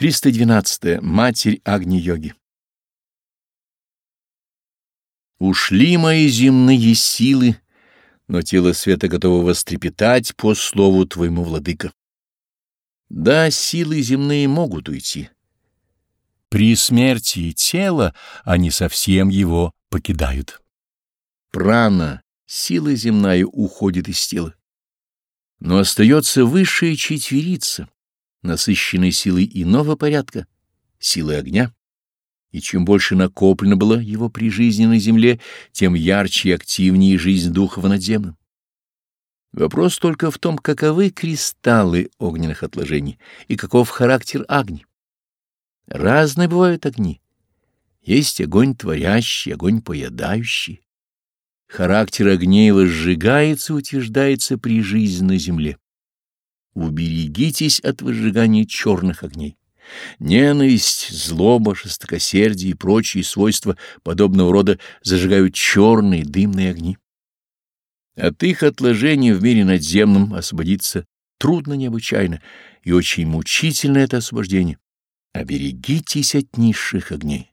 312. -е. Матерь Агни-йоги Ушли мои земные силы, но тело света готово вострепетать по слову твоему, владыка. Да, силы земные могут уйти. При смерти тела они совсем его покидают. Прана, сила земная, уходит из тела. Но остается высшая четверица, насыщенной силой иного порядка, силой огня. И чем больше накоплено было его при жизни на земле, тем ярче и активнее жизнь духа в надземном. Вопрос только в том, каковы кристаллы огненных отложений и каков характер огни. Разные бывают огни. Есть огонь творящий, огонь поедающий. Характер огней возжигается и утверждается при жизни на земле. Уберегитесь от выжигания черных огней. Ненависть, злоба, жестокосердие и прочие свойства подобного рода зажигают черные дымные огни. От их отложения в мире надземном освободиться трудно необычайно, и очень мучительно это освобождение. Оберегитесь от низших огней.